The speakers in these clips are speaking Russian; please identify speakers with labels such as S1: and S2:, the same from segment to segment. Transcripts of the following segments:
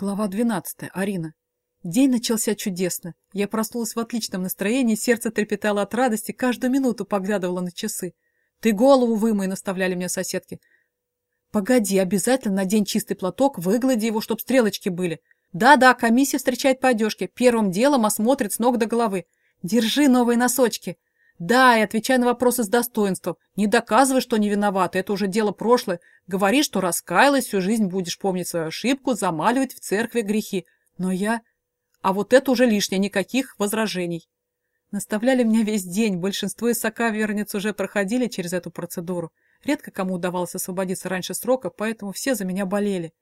S1: Глава 12. Арина. День начался чудесно. Я проснулась в отличном настроении, сердце трепетало от радости, каждую минуту поглядывала на часы. «Ты голову вымой», — наставляли мне соседки. «Погоди, обязательно надень чистый платок, выглади его, чтоб стрелочки были. Да-да, комиссия встречает по одежке, первым делом осмотрит с ног до головы. Держи новые носочки. Да, и отвечай на вопросы с достоинством. Не доказывай, что не виновата, это уже дело прошлое. Говори, что раскаялась, всю жизнь будешь помнить свою ошибку, замаливать в церкви грехи. Но я... А вот это уже лишнее, никаких возражений. Наставляли меня весь день, большинство из соковерниц уже проходили через эту процедуру. Редко кому удавалось освободиться раньше срока, поэтому все за меня болели.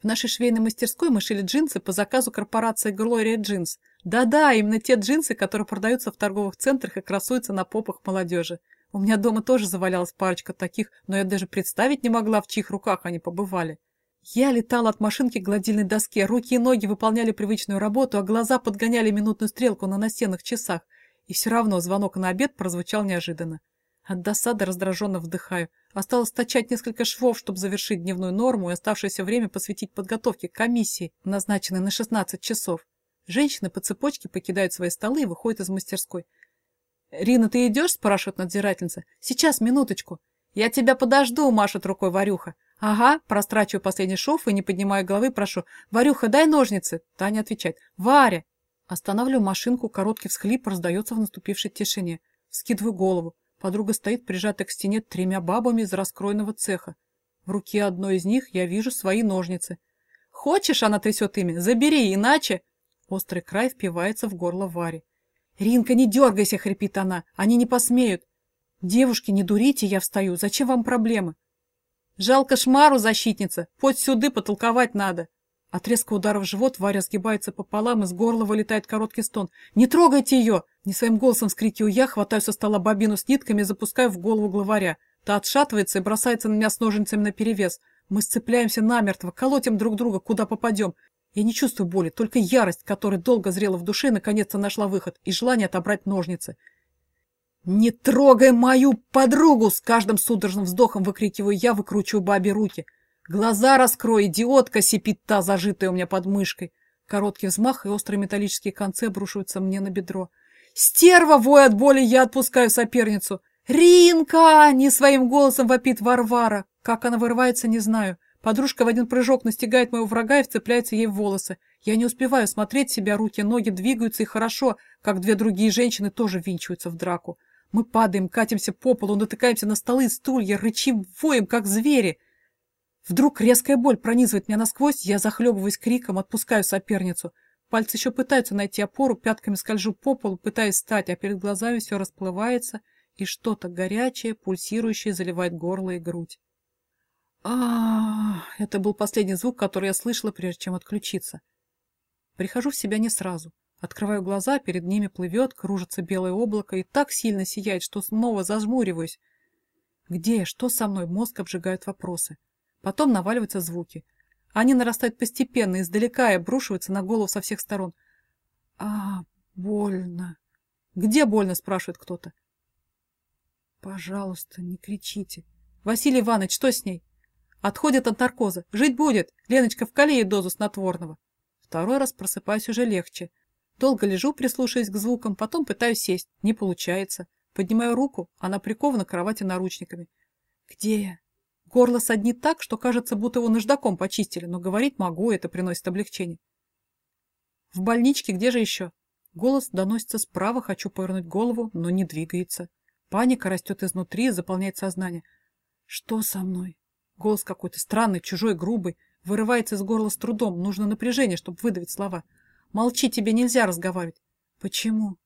S1: В нашей швейной мастерской мы шили джинсы по заказу корпорации Gloria Jeans. Да-да, именно те джинсы, которые продаются в торговых центрах и красуются на попах молодежи. У меня дома тоже завалялась парочка таких, но я даже представить не могла, в чьих руках они побывали. Я летала от машинки к гладильной доске, руки и ноги выполняли привычную работу, а глаза подгоняли минутную стрелку на настенных часах. И все равно звонок на обед прозвучал неожиданно. От досады раздраженно вдыхаю. Осталось точать несколько швов, чтобы завершить дневную норму и оставшееся время посвятить подготовке к комиссии, назначенной на 16 часов. Женщины по цепочке покидают свои столы и выходят из мастерской. «Рина, ты идешь?» – спрашивает надзирательница. «Сейчас, минуточку». «Я тебя подожду», – машет рукой Варюха. «Ага», – прострачиваю последний шов и, не поднимая головы, прошу. «Варюха, дай ножницы». Таня отвечает. «Варя». Останавливаю машинку, короткий всхлип раздается в наступившей тишине. Скидываю голову. Подруга стоит, прижатая к стене тремя бабами из раскроенного цеха. В руке одной из них я вижу свои ножницы. «Хочешь?» — она трясет ими. «Забери, иначе...» Острый край впивается в горло Вари. «Ринка, не дергайся!» — хрипит она. «Они не посмеют!» «Девушки, не дурите!» — я встаю. «Зачем вам проблемы?» «Жалко шмару, защитница! Подь сюды, потолковать надо!» От резкого удара в живот Варя сгибается пополам, из горла вылетает короткий стон. «Не трогайте ее!» Не своим голосом вскрикиваю я, хватаю со стола бобину с нитками и запускаю в голову главаря. Та отшатывается и бросается на меня с ножницами наперевес. Мы сцепляемся намертво, колотим друг друга, куда попадем. Я не чувствую боли, только ярость, которая долго зрела в душе, наконец-то нашла выход, и желание отобрать ножницы. «Не трогай мою подругу!» С каждым судорожным вздохом выкрикиваю я, выкручиваю бабе руки. «Глаза раскрой, идиотка!» — сипит та, зажитая у меня под мышкой. Короткий взмах, и острые металлические концы обрушиваются мне на бедро. «Стерва!» — вой от боли, я отпускаю соперницу. «Ринка!» — не своим голосом вопит Варвара. Как она вырывается, не знаю. Подружка в один прыжок настигает моего врага и вцепляется ей в волосы. Я не успеваю смотреть себя, руки, ноги двигаются, и хорошо, как две другие женщины тоже винчиваются в драку. Мы падаем, катимся по полу, натыкаемся на столы и стулья, рычим, воем, как звери. Вдруг резкая боль пронизывает меня насквозь, я захлебываюсь криком, отпускаю соперницу. Пальцы еще пытаются найти опору, пятками скольжу по полу, пытаясь встать, а перед глазами все расплывается, и что-то горячее, пульсирующее заливает горло и грудь. А Это был последний звук, который я слышала, прежде чем отключиться. Прихожу в себя не сразу. Открываю глаза, перед ними плывет, кружится белое облако и так сильно сияет, что снова зажмуриваюсь. Где я? Что со мной? Мозг обжигает вопросы. Потом наваливаются звуки. Они нарастают постепенно, издалека и обрушиваются на голову со всех сторон. А, больно. Где больно, спрашивает кто-то. Пожалуйста, не кричите. Василий Иванович, что с ней? Отходит от наркоза. Жить будет. Леночка, вкали ей дозу снотворного. Второй раз просыпаюсь уже легче. Долго лежу, прислушиваясь к звукам, потом пытаюсь сесть. Не получается. Поднимаю руку, она прикована к кровати наручниками. Где я? Горло саднит так, что кажется, будто его наждаком почистили, но говорить могу, это приносит облегчение. В больничке где же еще? Голос доносится справа, хочу повернуть голову, но не двигается. Паника растет изнутри, заполняет сознание. Что со мной? Голос какой-то странный, чужой, грубый. Вырывается из горла с трудом. Нужно напряжение, чтобы выдавить слова. Молчи, тебе нельзя разговаривать. Почему?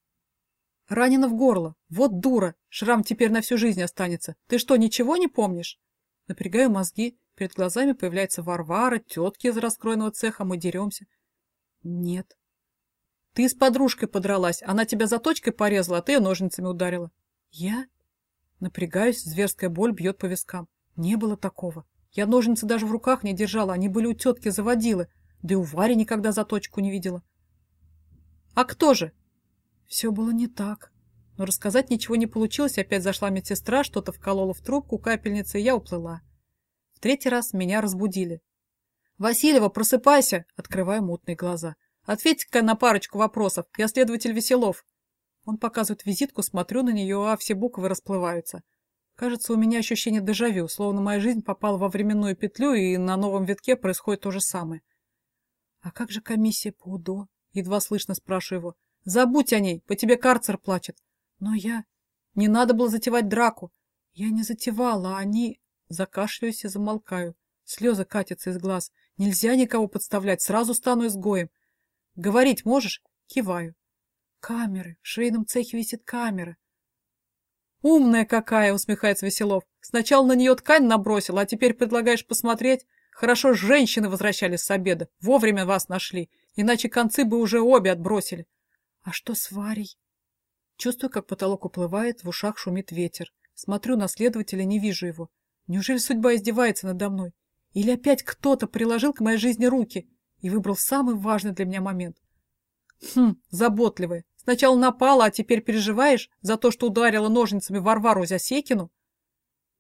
S1: Ранено в горло. Вот дура. Шрам теперь на всю жизнь останется. Ты что, ничего не помнишь? Напрягаю мозги, перед глазами появляется Варвара, тетки из раскроенного цеха, мы деремся. Нет. Ты с подружкой подралась, она тебя заточкой порезала, а ты ее ножницами ударила. Я? Напрягаюсь, зверская боль бьет по вискам. Не было такого. Я ножницы даже в руках не держала, они были у тетки заводилы, да и у Вари никогда заточку не видела. А кто же? Все было не так. Но рассказать ничего не получилось, опять зашла медсестра, что-то вколола в трубку капельницы, и я уплыла. В третий раз меня разбудили. Васильева, просыпайся! Открываю мутные глаза. Ответь-ка на парочку вопросов. Я следователь Веселов. Он показывает визитку, смотрю на нее, а все буквы расплываются. Кажется, у меня ощущение дежавю, словно моя жизнь попала во временную петлю, и на новом витке происходит то же самое. «А как же комиссия по УДО?» Едва слышно спрашиваю его. «Забудь о ней, по тебе карцер плачет». «Но я...» «Не надо было затевать драку». «Я не затевала, а они...» Закашляюсь и замолкаю. Слезы катятся из глаз. Нельзя никого подставлять, сразу стану изгоем. «Говорить можешь?» Киваю. «Камеры. В швейном цехе висит камера. «Умная какая!» — усмехается Веселов. «Сначала на нее ткань набросил, а теперь предлагаешь посмотреть? Хорошо, женщины возвращались с обеда. Вовремя вас нашли. Иначе концы бы уже обе отбросили». «А что с Варей?» Чувствую, как потолок уплывает, в ушах шумит ветер. Смотрю на следователя, не вижу его. Неужели судьба издевается надо мной? Или опять кто-то приложил к моей жизни руки и выбрал самый важный для меня момент? Хм, заботливая. Сначала напала, а теперь переживаешь за то, что ударила ножницами Варвару Засекину?